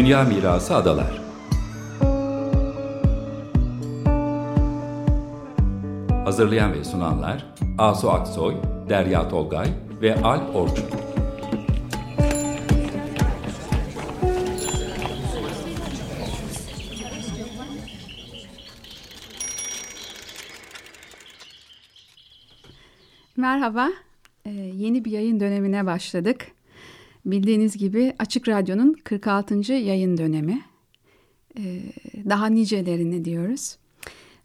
Dünya Mirası Adalar Hazırlayan ve sunanlar Asu Aksoy, Derya Tolgay ve Al Orçun. Merhaba, ee, yeni bir yayın dönemine başladık. Bildiğiniz gibi Açık Radyo'nun 46. yayın dönemi. Ee, daha nicelerini diyoruz.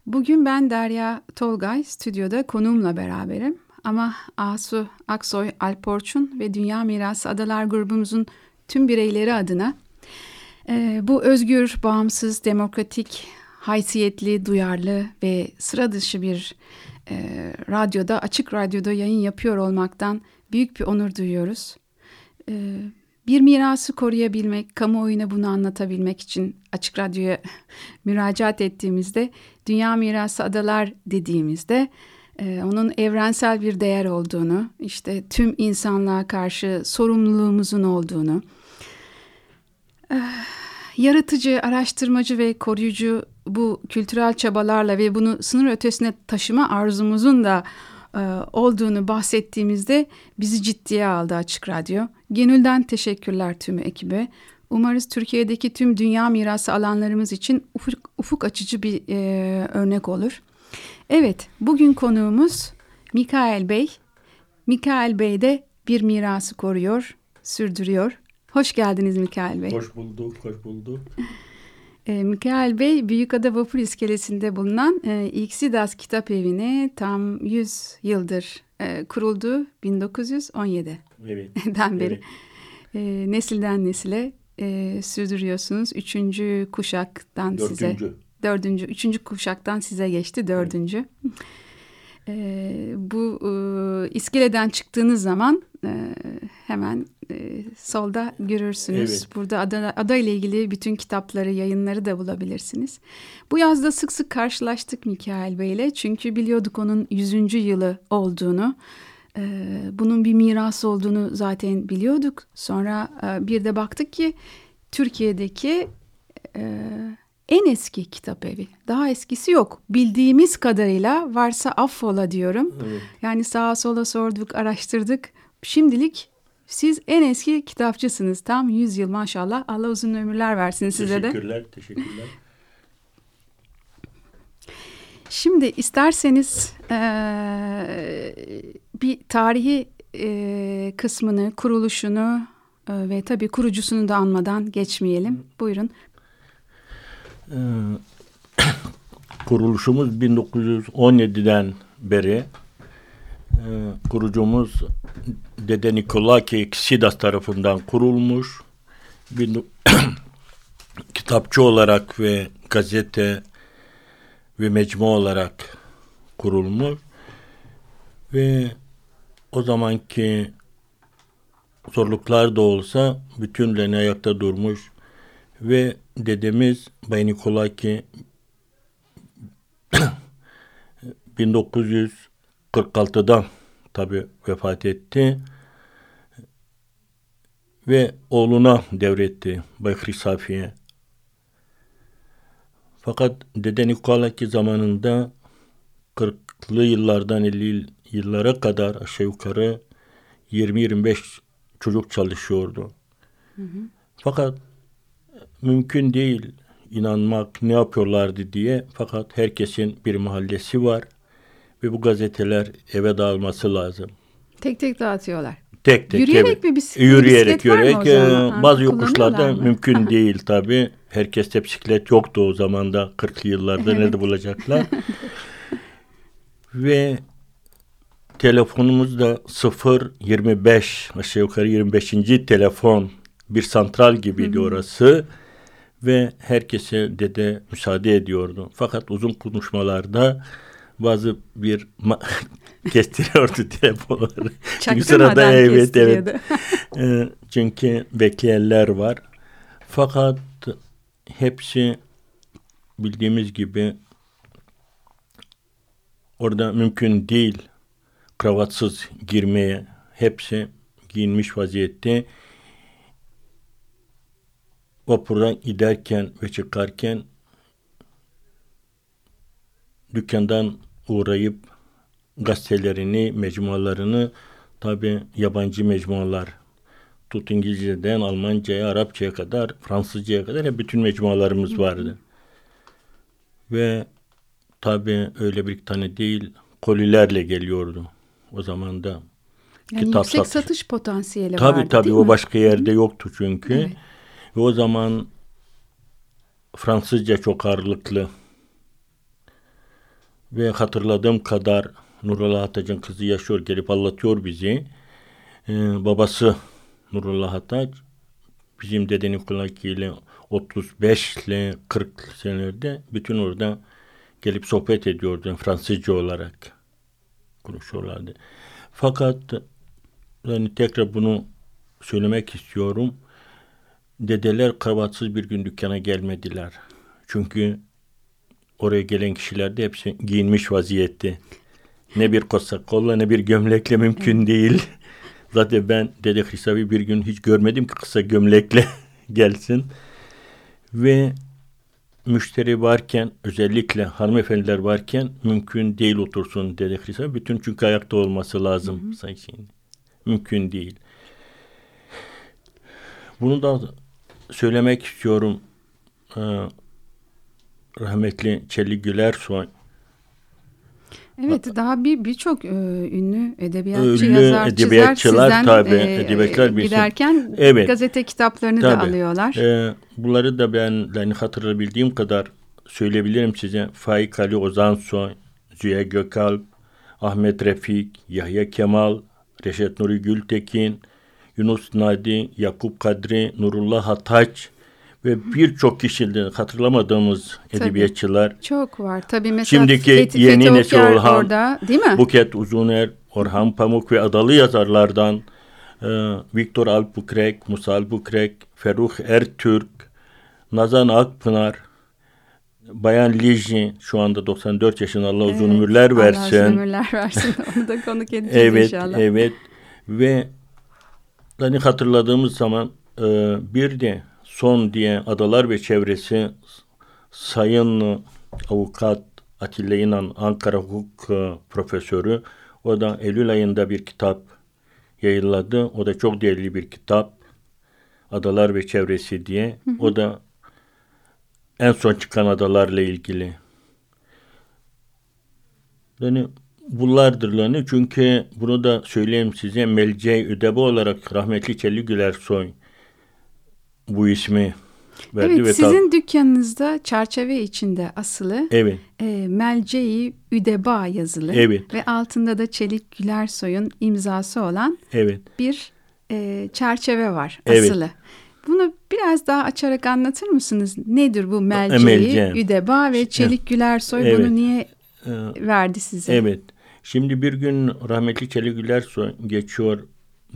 Bugün ben Derya Tolgay stüdyoda konuğumla beraberim. Ama Asu Aksoy, Alporçun ve Dünya Mirası Adalar grubumuzun tüm bireyleri adına e, bu özgür, bağımsız, demokratik, haysiyetli, duyarlı ve sıra dışı bir e, radyoda, açık radyoda yayın yapıyor olmaktan büyük bir onur duyuyoruz. E, bir mirası koruyabilmek, kamuoyuna bunu anlatabilmek için Açık Radyo'ya müracaat ettiğimizde Dünya Mirası Adalar dediğimizde e, onun evrensel bir değer olduğunu, işte tüm insanlığa karşı sorumluluğumuzun olduğunu, e, yaratıcı, araştırmacı ve koruyucu bu kültürel çabalarla ve bunu sınır ötesine taşıma arzumuzun da e, olduğunu bahsettiğimizde bizi ciddiye aldı Açık Radyo. Genülden teşekkürler tüm ekibe. Umarız Türkiye'deki tüm dünya mirası alanlarımız için ufuk, ufuk açıcı bir e, örnek olur. Evet, bugün konuğumuz Mikael Bey. Mikael Bey de bir mirası koruyor, sürdürüyor. Hoş geldiniz Mikael Bey. Hoş bulduk, hoş bulduk. E, Mikael Bey Büyükada Vapur İskelesi'nde bulunan e, İksidas Kitap Evi'ni tam 100 yıldır e, kuruldu 1917'den evet, beri. Evet. E, nesilden nesile e, sürdürüyorsunuz. Üçüncü kuşaktan dördüncü. size. Dördüncü. Üçüncü kuşaktan size geçti dördüncü. Evet. E, bu e, iskeleden çıktığınız zaman e, hemen e, solda görürsünüz. Evet. Burada ada, ada ile ilgili bütün kitapları, yayınları da bulabilirsiniz. Bu yazda sık sık karşılaştık Mikail Bey ile. Çünkü biliyorduk onun 100. yılı olduğunu. E, bunun bir miras olduğunu zaten biliyorduk. Sonra e, bir de baktık ki Türkiye'deki... E, en eski kitap evi. Daha eskisi yok. Bildiğimiz kadarıyla varsa affola diyorum. Evet. Yani sağa sola sorduk, araştırdık. Şimdilik siz en eski kitapçısınız. Tam 100 yıl maşallah. Allah uzun ömürler versin size de. Teşekkürler, teşekkürler. Şimdi isterseniz e, bir tarihi e, kısmını, kuruluşunu e, ve tabii kurucusunu da anmadan geçmeyelim. Buyurun. Ee, kuruluşumuz 1917'den beri e, kurucumuz Dede Nikolaki Sidas tarafından kurulmuş. Bir, kitapçı olarak ve gazete ve mecmu olarak kurulmuş ve o zamanki zorluklar da olsa bütünlerini ayakta durmuş ve dedemiz Bay Nikolaki 1946'da tabi vefat etti ve oğluna devretti Bay Hrisafi'ye. Fakat Dede Nikolaki zamanında 40'lı yıllardan 50 yıllara kadar aşağı yukarı 20-25 çocuk çalışıyordu. Hı hı. Fakat mümkün değil inanmak ne yapıyorlardı diye. Fakat herkesin bir mahallesi var ve bu gazeteler eve dağılması lazım. Tek tek dağıtıyorlar. Tek tek. Yürüyerek evet. mi bisiklet? Yürüyerek, yürüyerek. E, bazı yokuşlarda mümkün değil tabi. Herkeste bisiklet yoktu o zamanda 40'lı yıllarda evet. nerede bulacaklar? ve telefonumuz da 0 25 aşağı yukarı 25. telefon bir santral gibiydi Hı-hı. orası ve herkese dede müsaade ediyordu. Fakat uzun konuşmalarda bazı bir kestiriyordu telefonları. Çünkü sırada evet evet. e, çünkü bekleyenler var. Fakat hepsi bildiğimiz gibi orada mümkün değil kravatsız girmeye. Hepsi giyinmiş vaziyette vapurdan giderken ve çıkarken dükkandan uğrayıp gazetelerini, mecmualarını tabi yabancı mecmualar tut İngilizceden Almanca'ya, Arapça'ya kadar, Fransızca'ya kadar hep bütün mecmualarımız vardı. Ve tabi öyle bir tane değil kolilerle geliyordu o zaman da. Yani kitap yüksek satış, satış potansiyeli tabii, vardı Tabii tabii o başka yerde yoktu çünkü. Evet. Ve o zaman Fransızca çok ağırlıklı. Ve hatırladığım kadar Nurullah Ataç'ın kızı yaşıyor gelip anlatıyor bizi. Ee, babası Nurullah Ataç bizim dedenin kulakiyle 35 ile 40 senelerde bütün orada gelip sohbet ediyordu Fransızca olarak konuşuyorlardı. Fakat yani tekrar bunu söylemek istiyorum. Dedeler kravatsız bir gün dükkana gelmediler. Çünkü oraya gelen kişiler de hepsi giyinmiş vaziyette. Ne bir kolla ne bir gömlekle mümkün değil. Zaten ben Dede Hristavi bir gün hiç görmedim ki kısa gömlekle gelsin. Ve müşteri varken özellikle hanımefendiler varken mümkün değil otursun Hristavi. Bütün çünkü ayakta olması lazım. Hı hı. Mümkün değil. Bunu da söylemek istiyorum. Ee, rahmetli Çelik Gülersoy Evet daha bir birçok e, ünlü edebiyatçı, ünlü yazar, edebiyatçılar çizer tabii, e, edebiyatçılar giderken evet, gazete kitaplarını tabii, da alıyorlar. E, bunları da ben yani hatırlayabildiğim kadar söyleyebilirim size. Faik Ali Ozansoy, Züye Gökalp, Ahmet Refik, Yahya Kemal, Reşet Nuri Gültekin, Yunus Nadi, Yakup Kadri, Nurullah Hataç, ve birçok kişiden hatırlamadığımız Tabii. edebiyatçılar. Çok var. Tabii mesela Şimdiki Fethi, yeni Fethi nesil Orhan, orada, değil mi? Buket Uzuner, Orhan Pamuk ve adalı yazarlardan e, Viktor Albukrek, Musa Albukrek, Ferruh Ertürk, Nazan Akpınar, Bayan Liji şu anda 94 yaşında Allah uzun evet, ömürler versin. Allah uzun ömürler versin. Onu da konuk edeceğiz evet, inşallah. Evet, evet. Ve hani hatırladığımız zaman e, bir de son diye adalar ve çevresi Sayın Avukat Atilla İnan Ankara Hukuk e, Profesörü o da Eylül ayında bir kitap yayınladı. O da çok değerli bir kitap. Adalar ve Çevresi diye. Hı hı. O da en son çıkan adalarla ilgili. Yani bunlardırlarını çünkü bunu da söyleyeyim size Melce Üdebe olarak rahmetli Çelli Güler Soy bu ismi verdi. Evet ve sizin dükkanınızda çerçeve içinde asılı evet. e, Melce-i Üdeba yazılı evet. ve altında da Çelik Gülersoy'un imzası olan evet. bir e, çerçeve var asılı. Evet. Bunu biraz daha açarak anlatır mısınız? Nedir bu Melce-i Üdeba ve Çelik Gülersoy evet. bunu niye ee, verdi size? Evet. Şimdi bir gün rahmetli Çelik Gülersoy geçiyor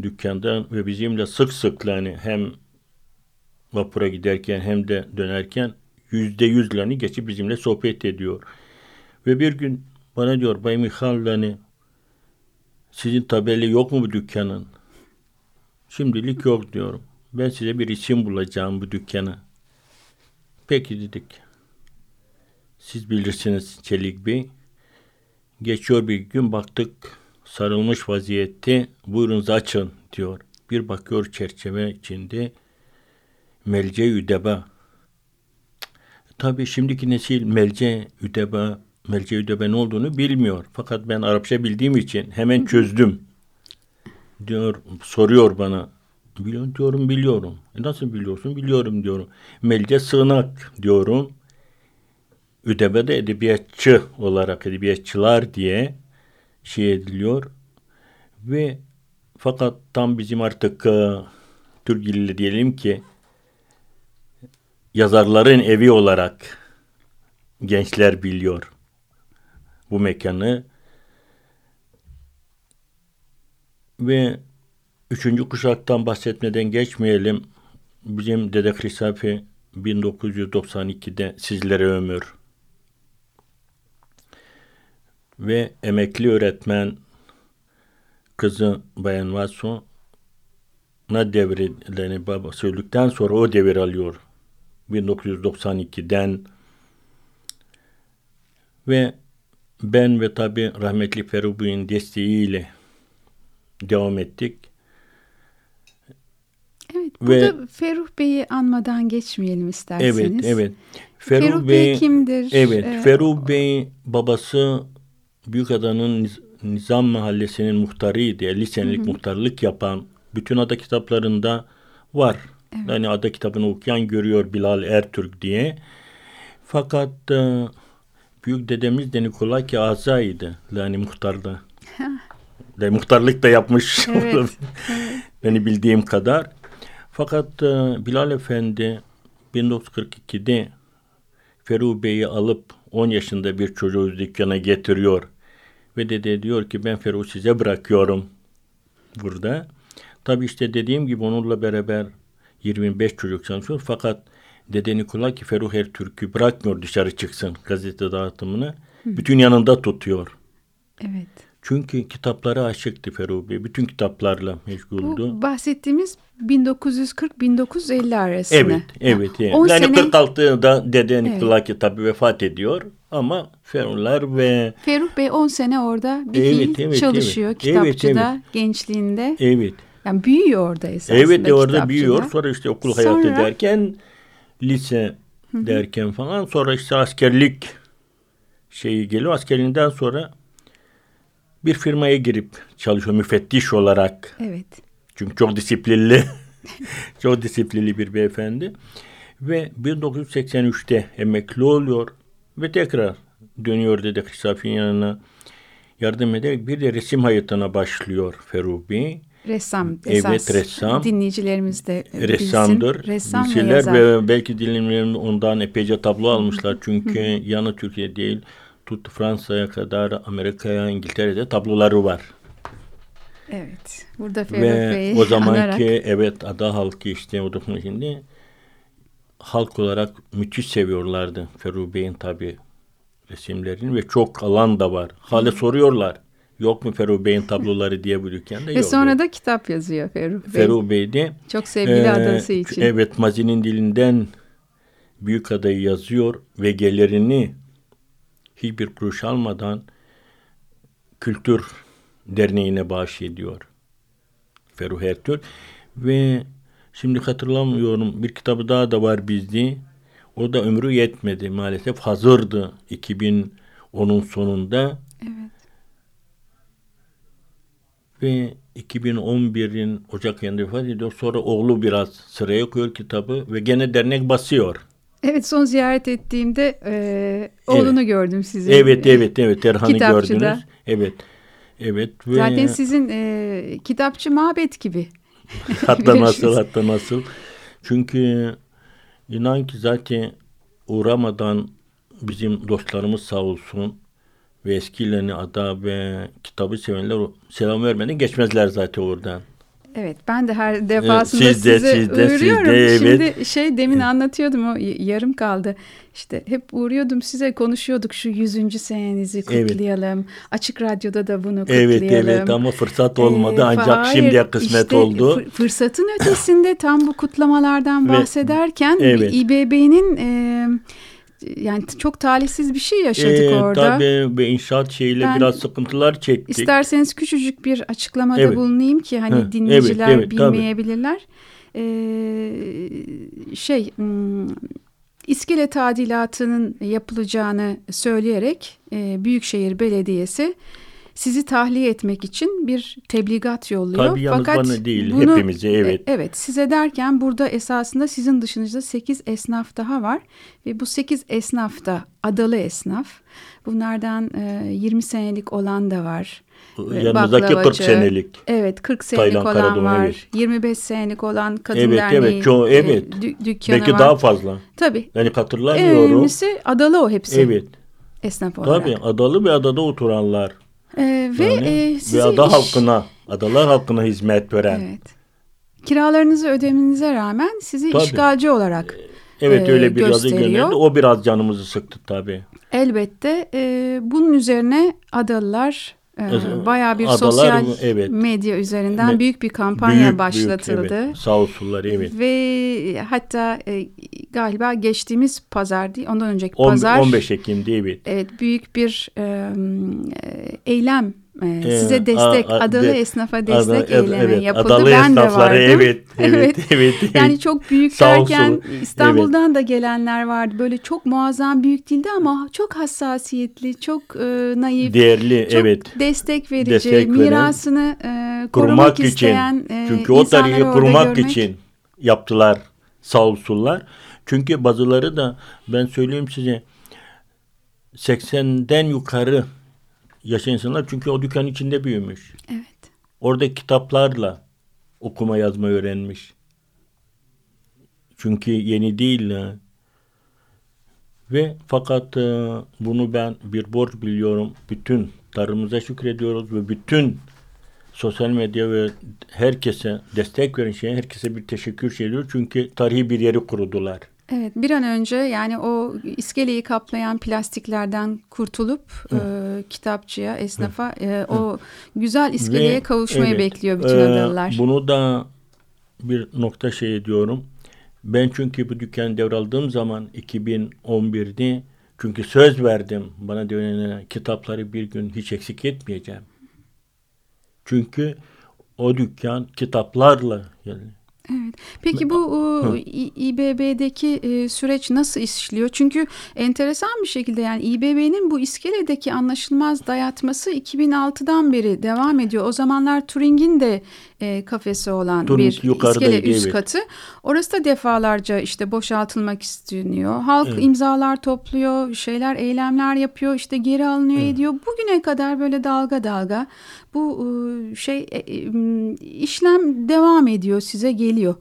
dükkandan ve bizimle sık sık yani hem vapura giderken hem de dönerken yüzde yüzlerini geçip bizimle sohbet ediyor. Ve bir gün bana diyor Bay Mihal hani sizin tabeli yok mu bu dükkanın? Şimdilik yok diyorum. Ben size bir isim bulacağım bu dükkana. Peki dedik. Siz bilirsiniz Çelik Bey. Geçiyor bir gün baktık sarılmış vaziyette buyurun açın diyor. Bir bakıyor çerçeve içinde melce üdeba. Tabii şimdiki nesil melce üdeba, melce üdeba ne olduğunu bilmiyor. Fakat ben Arapça bildiğim için hemen çözdüm. Diyor, soruyor bana. Biliyorum diyorum biliyorum. E nasıl biliyorsun? Biliyorum diyorum. Melce sığınak diyorum. Üdebe de edebiyatçı olarak edebiyatçılar diye şey ediliyor. Ve fakat tam bizim artık uh, Türk diliyle diyelim ki yazarların evi olarak gençler biliyor bu mekanı. Ve üçüncü kuşaktan bahsetmeden geçmeyelim. Bizim Dede Hrisafi 1992'de sizlere ömür ve emekli öğretmen kızı Bayan Vaso na devrini baba söyledikten sonra o devir alıyor 1992'den ve ben ve tabi rahmetli Ferubi'nin desteğiyle devam ettik. Evet, burada ve, Feruh Bey'i anmadan geçmeyelim isterseniz. Evet, evet. Feruh, Feruh Bey, Bey kimdir? Evet, ee, Feruh Bey babası Büyükada'nın Nizam Mahallesi'nin muhtarıydı. 50 senelik hı hı. muhtarlık yapan bütün ada kitaplarında var. Evet. Yani ada kitabını okuyan görüyor Bilal Ertürk diye. Fakat e, büyük dedemiz de Nikolaki Aza'ydı. Yani muhtarda. de muhtarlık da yapmış. Evet. evet. Beni bildiğim kadar. Fakat e, Bilal Efendi 1942'de Feruh Bey'i alıp 10 yaşında bir çocuğu dükkana getiriyor. Ve dede diyor ki ben Feruh size bırakıyorum burada. Tabi işte dediğim gibi onunla beraber 25 çocuk çalışıyor. Fakat Dede Nikola ki Feruh Ertürk'ü bırakmıyor dışarı çıksın gazete dağıtımını. Hı. Bütün yanında tutuyor. Evet. Çünkü kitaplara aşıktı Feruh Bey. Bütün kitaplarla meşguldü. Bu bahsettiğimiz 1940-1950 arasında. Evet, evet. evet. Yani sene... 46'da Dede Nikola evet. ki tabii vefat ediyor. Ama Feruhlar ve... Feruh Bey 10 sene orada bir evet, evet, çalışıyor evet. kitapçıda, evet, evet. gençliğinde. Evet. Yani büyüyor orada esasında Evet de orada büyüyor. Sonra işte okul Sonra... hayatı derken lise Hı-hı. derken falan sonra işte askerlik şeyi geliyor. Askerinden sonra bir firmaya girip çalışıyor müfettiş olarak. Evet. Çünkü çok disiplinli. çok disiplinli bir beyefendi. Ve 1983'te emekli oluyor ve tekrar dönüyor dedi Hüsafin yanına yardım ederek bir de resim hayatına başlıyor Feruh Bey. Ressam esas. Evet ressam. Dinleyicilerimiz de Ressamdır. Bilsin. Ressam Bilseler ve, ve belki dinleyicilerimiz ondan epeyce tablo almışlar. Çünkü yanı Türkiye değil tut Fransa'ya kadar Amerika'ya İngiltere'de tabloları var. Evet. Burada Ferruh Ve Bey'i o zamanki anarak... evet ada halkı işte o şimdi halk olarak müthiş seviyorlardı Ferruh Bey'in tabi resimlerini ve çok alan da var. Hala soruyorlar. Yok mu Ferruh Bey'in tabloları diye bu dükkanda Ve yok. sonra da kitap yazıyor Ferruh Bey. Ferruh Bey de. Çok sevgili e, adası için. Evet Mazi'nin dilinden büyük adayı yazıyor ve gelirini hiçbir kuruş almadan kültür derneğine bağış ediyor. Ferruh Ertürk ve şimdi hatırlamıyorum bir kitabı daha da var bizde. O da ömrü yetmedi maalesef hazırdı 2010'un sonunda. Evet. Ve 2011'in Ocak ayında vefat ediyor. Sonra oğlu biraz sıraya koyuyor kitabı ve gene dernek basıyor. Evet son ziyaret ettiğimde e, oğlunu evet. gördüm sizin. Evet evet evet Erhan'ı gördünüz. Evet. Evet. Ve... Zaten sizin e, kitapçı mabet gibi. hatta nasıl hatta nasıl. Çünkü inan ki zaten uğramadan bizim dostlarımız sağ olsun ve eskilerini ada ve kitabı sevenler selam vermeden geçmezler zaten oradan. Evet ben de her defasında siz de, size siz de, uğruyorum. Siz de, evet. Şimdi şey demin anlatıyordum o yarım kaldı. İşte hep uğruyordum size konuşuyorduk şu yüzüncü senenizi kutlayalım. Evet. Açık Radyo'da da bunu kutlayalım. Evet evet ama fırsat olmadı ee, ancak hayır, şimdiye kısmet işte oldu. Fırsatın ötesinde tam bu kutlamalardan bahsederken evet. İBB'nin... E, yani çok talihsiz bir şey yaşadık ee, orada. Tabii ve inşaat şeyiyle ben, biraz sıkıntılar çektik. İsterseniz küçücük bir açıklamada evet. bulunayım ki hani Hı, dinleyiciler evet, evet, bilmeyebilirler. Ee, şey hmm, iskele tadilatının yapılacağını söyleyerek e, Büyükşehir Belediyesi sizi tahliye etmek için bir tebligat yolluyor. Tabii yalnız Fakat bana değil bunu, hepimize evet. E, evet size derken burada esasında sizin dışınızda 8 esnaf daha var. Ve bu 8 esnaf da adalı esnaf. Bunlardan e, 20 senelik olan da var. Yanımızdaki 40 senelik. Evet 40 senelik Taylan olan Karadon, var. Evet. 25 senelik olan kadın evet, derneği evet, çoğu, e, evet. dü- dükkanı Belki var. daha fazla. Tabii. Yani hatırlamıyorum. En önemlisi adalı o hepsi. Evet. Esnaf olarak. Tabii adalı ve adada oturanlar. Ee, ve yani, e, sizi ve ada iş... halkına, adalar halkına hizmet veren. Evet. Kiralarınızı ödemenize rağmen sizi tabii. işgalci olarak Evet e, öyle bir yazı gönderdi. O biraz canımızı sıktı tabii. Elbette. E, bunun üzerine adalılar e, bayağı bir Adalar, sosyal evet. medya üzerinden Me, büyük bir kampanya büyük, başlatıldı. Büyük, evet. Sağ olsunlar evet. Ve hatta e, galiba geçtiğimiz pazar değil ondan önceki pazar. 15 Ekim değil mi? Evet büyük bir e, eylem ee, size destek, a, a, Adalı de, Esnafa destek ada, eylemi evet, yapıldı. Adalı ben de vardım. Evet, evet, evet, evet. Yani çok büyük derken İstanbul'dan evet. da gelenler vardı. Böyle çok muazzam büyük değildi ama çok hassasiyetli, çok e, naif, değerli, çok evet. destek verici, destek mirasını e, korumak, korumak isteyen için. E, Çünkü o tarihi korumak görmek. için yaptılar sağ olsunlar. Çünkü bazıları da ben söyleyeyim size 80'den yukarı yaşayan insanlar çünkü o dükkan içinde büyümüş. Evet. Orada kitaplarla okuma yazma öğrenmiş. Çünkü yeni değil. Ve fakat e, bunu ben bir borç biliyorum. Bütün tarımımıza şükrediyoruz ve bütün sosyal medya ve herkese destek veren şeye herkese bir teşekkür şey ediyor. Çünkü tarihi bir yeri kurudular. Evet bir an önce yani o iskeleyi kaplayan plastiklerden kurtulup e, kitapçıya, esnafa e, o güzel iskeleye Ve, kavuşmayı evet, bekliyor bütün e, adalılar. Bunu da bir nokta şey ediyorum. Ben çünkü bu dükkanı devraldığım zaman 2011'de çünkü söz verdim bana dönene kitapları bir gün hiç eksik etmeyeceğim. Çünkü o dükkan kitaplarla yani Evet. Peki bu Hı. İBB'deki süreç nasıl işliyor? Çünkü enteresan bir şekilde yani İBB'nin bu iskeledeki anlaşılmaz dayatması 2006'dan beri devam ediyor. O zamanlar Turing'in de e, kafesi olan Turing bir iskele üst evet. katı. Orası da defalarca işte boşaltılmak isteniyor. Halk evet. imzalar topluyor, şeyler, eylemler yapıyor, işte geri alınıyor evet. ediyor. Bugüne kadar böyle dalga dalga bu e, şey e, e, işlem devam ediyor, size geliyor.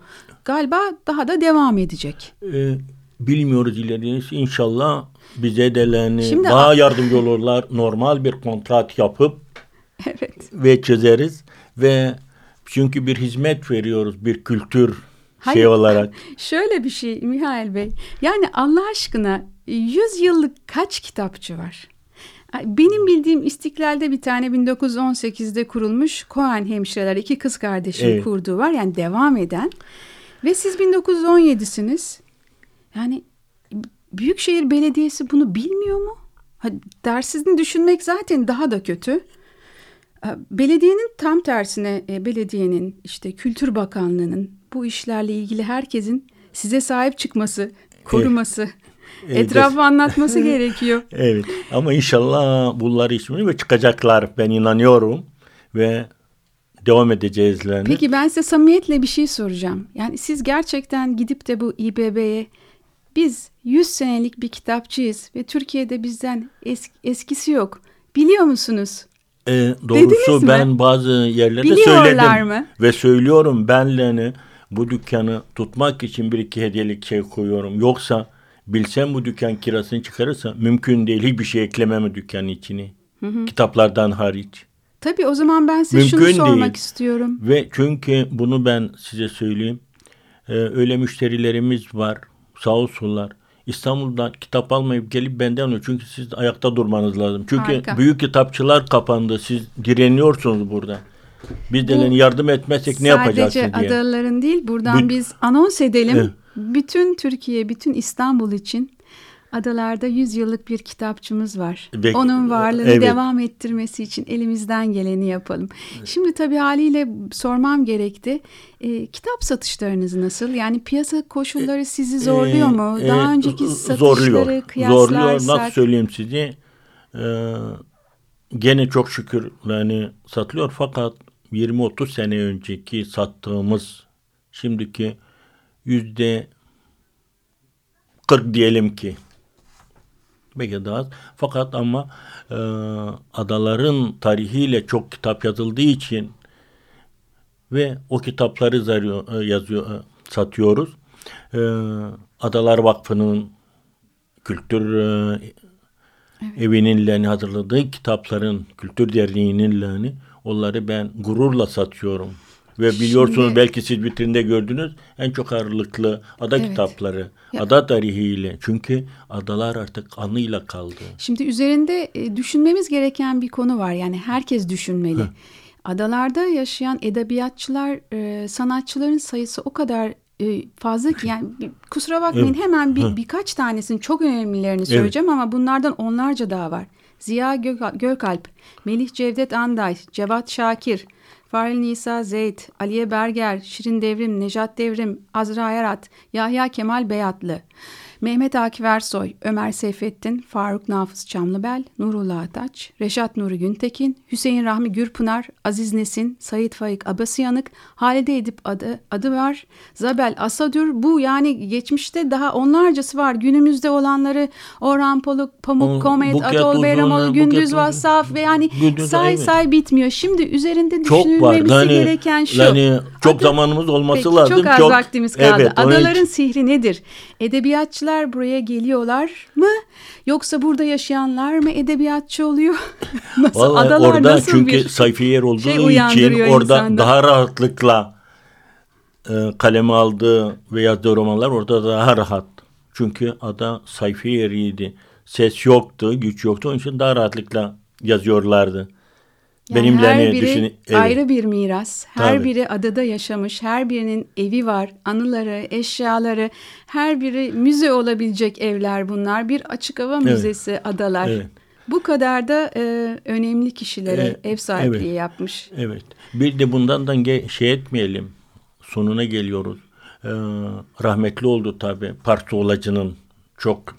Galiba daha da devam edecek. Ee, bilmiyoruz ileride inşallah bize de Şimdi, daha yardımcı olurlar. Normal bir kontrat yapıp evet. ve çözeriz ve çünkü bir hizmet veriyoruz, bir kültür Hayır, şey olarak. Şöyle bir şey Mihail Bey. Yani Allah aşkına 100 yıllık kaç kitapçı var? Benim bildiğim İstiklal'de bir tane 1918'de kurulmuş Cohen hemşireler iki kız kardeşin evet. kurduğu var. Yani devam eden. Ve siz 1917'siniz. Yani Büyükşehir Belediyesi bunu bilmiyor mu? Ha, dersizini düşünmek zaten daha da kötü. Belediyenin tam tersine e, belediyenin işte Kültür Bakanlığı'nın bu işlerle ilgili herkesin size sahip çıkması, koruması, evet. etrafı anlatması gerekiyor. Evet ama inşallah bunlar ismini ve çıkacaklar ben inanıyorum ve devam edeceğiz. Peki ben size samimiyetle bir şey soracağım. Yani siz gerçekten gidip de bu İBB'ye biz 100 senelik bir kitapçıyız ve Türkiye'de bizden es- eskisi yok. Biliyor musunuz? E, doğrusu ben mi? bazı yerlerde söyledim mı? ve söylüyorum benlerini bu dükkanı tutmak için bir iki hediyelik şey koyuyorum. Yoksa bilsem bu dükkan kirasını çıkarırsa mümkün değil hiçbir şey eklemem dükkanın içini. Hı hı. Kitaplardan hariç. Tabii o zaman ben size mümkün şunu sormak değil. istiyorum. Ve çünkü bunu ben size söyleyeyim. Ee, öyle müşterilerimiz var sağ olsunlar. İstanbul'dan kitap almayıp gelip benden alıyor. Çünkü siz ayakta durmanız lazım. Çünkü Harika. büyük kitapçılar kapandı. Siz direniyorsunuz burada. Biz de yardım etmezsek ne yapacağız diye. Sadece adaların değil buradan Büt biz anons edelim. Evet. Bütün Türkiye, bütün İstanbul için adalarda 100 yıllık bir kitapçımız var. Bek Onun varlığını evet. devam ettirmesi için elimizden geleni yapalım. Evet. Şimdi tabii haliyle sormam gerekti. E, kitap satışlarınız nasıl? Yani piyasa koşulları sizi e, zorluyor e, mu? Daha e, önceki satışları zorluyor. kıyaslarsak. Zorluyor. Nasıl söyleyeyim size? E, gene çok şükür yani satılıyor fakat 20-30 sene önceki sattığımız şimdiki yüzde 40 diyelim ki belki daha az. Fakat ama e, adaların tarihiyle çok kitap yazıldığı için ve o kitapları zarıyor, e, yazıyor, e, satıyoruz. E, Adalar Vakfı'nın kültür e, evet. evinin hazırladığı kitapların, kültür derneğinin onları ben gururla satıyorum. Ve biliyorsunuz Şimdi, belki siz vitrinde gördünüz en çok ağırlıklı ada evet. kitapları. Ya, ada tarihiyle. Çünkü adalar artık anıyla kaldı. Şimdi üzerinde e, düşünmemiz gereken bir konu var. Yani herkes düşünmeli. Adalarda yaşayan edebiyatçılar, e, sanatçıların sayısı o kadar e, fazla ki yani kusura bakmayın evet. hemen bir, birkaç tanesinin çok önemlilerini söyleyeceğim evet. ama bunlardan onlarca daha var. Ziya Gökalp, Melih Cevdet Anday, Cevat Şakir, Faril Nisa Zeyd, Aliye Berger, Şirin Devrim, Nejat Devrim, Azra Ayarat, Yahya Kemal Beyatlı. Mehmet Akif Ersoy, Ömer Seyfettin, Faruk Nafız Çamlıbel, Nurullah Ataç, Reşat Nuri Güntekin, Hüseyin Rahmi Gürpınar, Aziz Nesin, Sayit Faik Abasıyanık, Halide Edip adı, adı var, Zabel Asadür. Bu yani geçmişte daha onlarcası var. Günümüzde olanları Orhan Pamuk, Pamuk Komet, Atol Beyramoğlu, Gündüz Vassaf ve yani say say bitmiyor. Şimdi üzerinde düşünülmemiz yani, gereken şu. Yani çok Adı, zamanımız olması peki, lazım. Çok az çok, vaktimiz kaldı. Evet, Adaların hiç... sihri nedir? Edebiyatçılar buraya geliyorlar mı? Yoksa burada yaşayanlar mı edebiyatçı oluyor? nasıl, Vallahi adalar orada nasıl çünkü bir sayfi yer olduğu şey için orada insanda. daha rahatlıkla e, kaleme aldığı ve yazdığı romanlar orada daha rahat. Çünkü ada sayfi yeriydi. Ses yoktu, güç yoktu. Onun için daha rahatlıkla yazıyorlardı. Yani Benimlerini her biri düşün, evet. ayrı bir miras. Her Tabii. biri adada yaşamış. Her birinin evi var. Anıları, eşyaları. Her biri müze olabilecek evler bunlar. Bir açık hava müzesi evet. adalar. Evet. Bu kadar da e, önemli kişilere evet. ev sahipliği evet. yapmış. Evet. Bir de bundan da şey etmeyelim. Sonuna geliyoruz. Ee, rahmetli oldu tabii. Parti olacının çok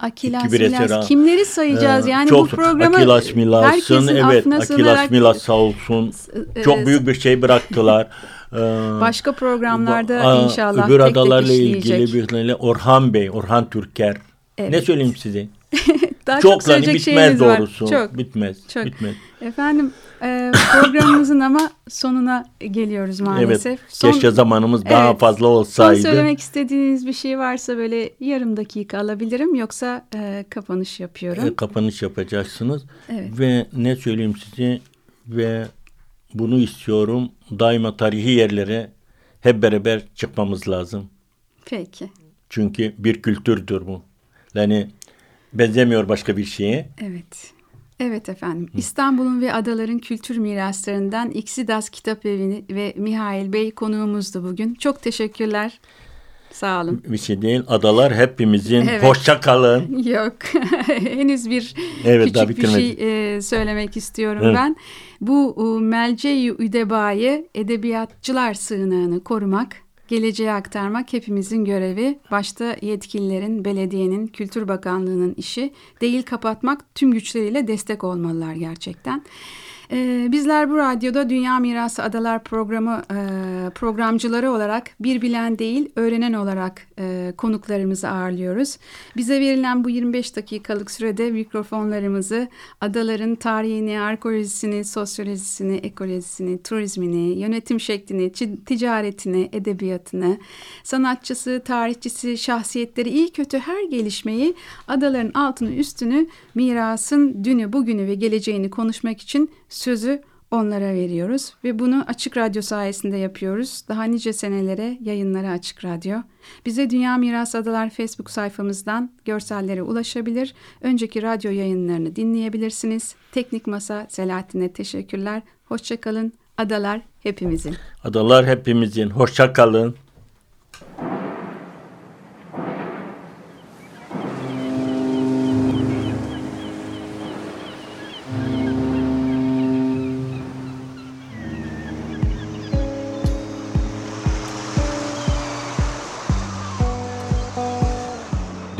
Akilas Milas. Kimleri sayacağız? Ee, yani çok, bu programı Akilas Milas'ın evet Akilas Milas sağ olsun. E, çok büyük bir şey bıraktılar. Ee, Başka programlarda a, inşallah öbür tek adalarla tek ilgili bir Orhan Bey, Orhan Türker. Evet. Ne söyleyeyim size? Daha çok, çok hani bitmez doğrusu. Var. Çok. Bitmez. Çok. Bitmez. Efendim e, programımızın ama sonuna geliyoruz maalesef. Evet. Son, Keşke zamanımız evet, daha fazla olsaydı. Son söylemek istediğiniz bir şey varsa böyle yarım dakika alabilirim yoksa e, kapanış yapıyorum. E, kapanış yapacaksınız. Evet. Ve ne söyleyeyim size ve bunu istiyorum. Daima tarihi yerlere hep beraber çıkmamız lazım. Peki. Çünkü bir kültürdür bu. Yani benzemiyor başka bir şeye. Evet. Evet efendim. İstanbul'un ve adaların kültür miraslarından İksidas Kitap Evi ve Mihail Bey konuğumuzdu bugün. Çok teşekkürler. Sağ olun. Bir şey değil. Adalar hepimizin. Evet. Hoşça kalın. Yok. Henüz bir evet, küçük bir şey e, söylemek istiyorum evet. ben. Bu e, Melce-i Üdeba'yı edebiyatçılar sığınağını korumak geleceğe aktarmak hepimizin görevi. Başta yetkililerin, belediyenin, Kültür Bakanlığı'nın işi değil kapatmak tüm güçleriyle destek olmalılar gerçekten. Ee, bizler bu radyoda Dünya Mirası Adalar programı e, programcıları olarak bir bilen değil öğrenen olarak e, konuklarımızı ağırlıyoruz. Bize verilen bu 25 dakikalık sürede mikrofonlarımızı adaların tarihini, arkeolojisini, sosyolojisini, ekolojisini, turizmini, yönetim şeklini, ticaretini, edebiyatını, sanatçısı, tarihçisi, şahsiyetleri, iyi kötü her gelişmeyi adaların altını üstünü mirasın dünü, bugünü ve geleceğini konuşmak için sözü onlara veriyoruz ve bunu Açık Radyo sayesinde yapıyoruz. Daha nice senelere yayınlara Açık Radyo. Bize Dünya Miras Adalar Facebook sayfamızdan görsellere ulaşabilir. Önceki radyo yayınlarını dinleyebilirsiniz. Teknik Masa Selahattin'e teşekkürler. Hoşçakalın. Adalar hepimizin. Adalar hepimizin. Hoşçakalın.